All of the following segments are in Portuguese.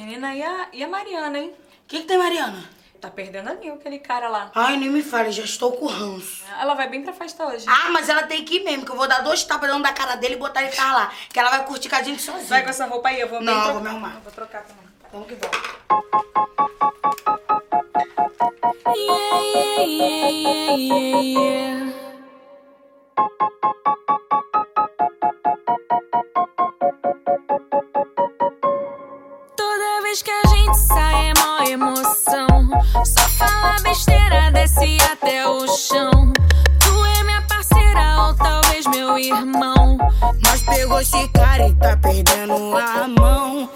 Menina, e a, e a Mariana, hein? O que, que tem, Mariana? Tá perdendo a Nil, aquele cara lá. Ai, nem me fale, já estou com ranço. Ela vai bem pra festa hoje. Ah, mas ela tem que ir mesmo, que eu vou dar dois tapas dentro da cara dele e botar ele pra lá. Que ela vai curtir com a gente sozinha. Vai com essa roupa aí, eu vou Não, eu trocar. vou me arrumar. Eu Vou trocar também. Vamos que vamos. Yeah, yeah, yeah, yeah, yeah. Mas pegou esse cara e tá perdendo a mão.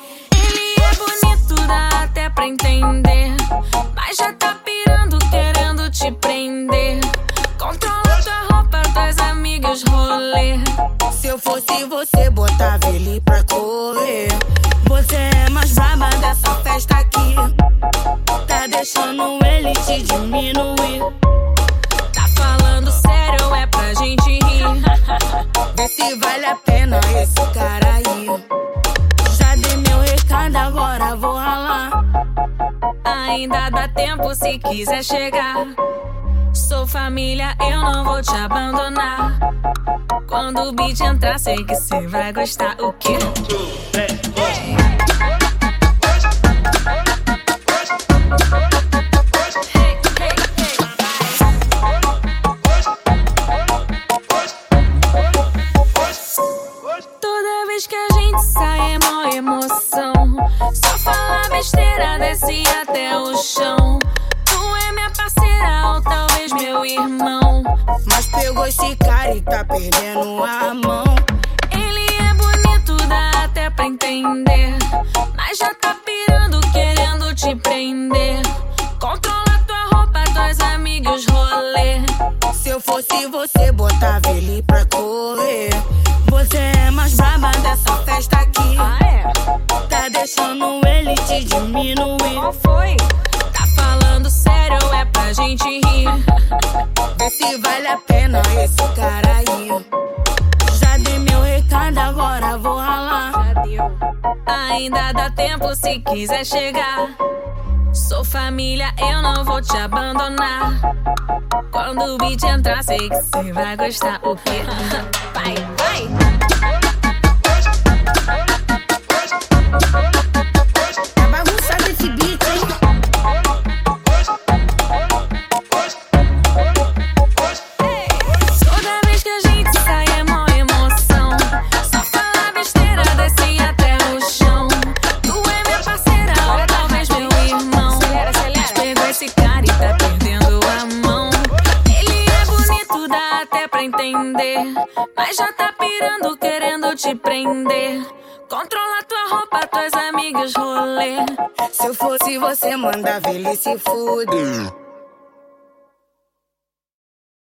Ainda dá tempo se quiser chegar. Sou família, eu não vou te abandonar. Quando o beat entrar, sei que cê vai gostar. O quê? Hey, falar besteira, desce até o chão. Tu é minha parceira ou talvez meu irmão. Mas pegou esse cara e tá perdendo a mão. Ele é bonito, dá até pra entender. Mas já tá pirando, querendo te prender. Controla tua roupa, tuas amigas rolê. Se eu fosse você, botava ele pra correr. Falando sério, é pra gente rir. Vê se vale a pena esse cara aí. Já dei meu recado, agora vou ralar. Ainda dá tempo se quiser chegar. Sou família, eu não vou te abandonar. Quando o beat entrar, sei que cê vai gostar. O quê? Vai, vai! Entender. Mas já tá pirando, querendo te prender. Controla tua roupa, tuas amigas rolê. Se eu fosse você, mandava ele se fuder.